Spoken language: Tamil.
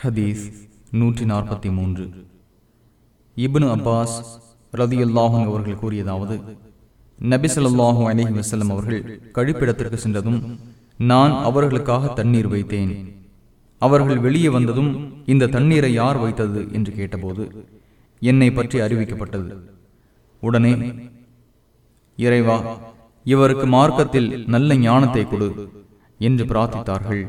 ஹதீஸ் நூற்றி நாற்பத்தி மூன்று. இப்னு அப்பாஸ் ரதியுல்லாஹும் அவர்கள் கூறியதாவது நபி சொல்லாஹு அலைஹி வஸல்லம் அவர்கள் கழிப்பிடத்திற்கு சென்றதும் நான் அவர்களுக்காக தண்ணீர் வைத்தேன். அவர்கள் வெளியே வந்ததும் இந்த தண்ணீரை யார் வைத்தது என்று கேட்டபோது என்னை பற்றி அறிவிக்கப்பட்டது. உடனே இறைவா இவருக்கு மார்க்கத்தில் நல்ல ஞானத்தை கொடு என்று பிரார்த்தித்தார்கள்.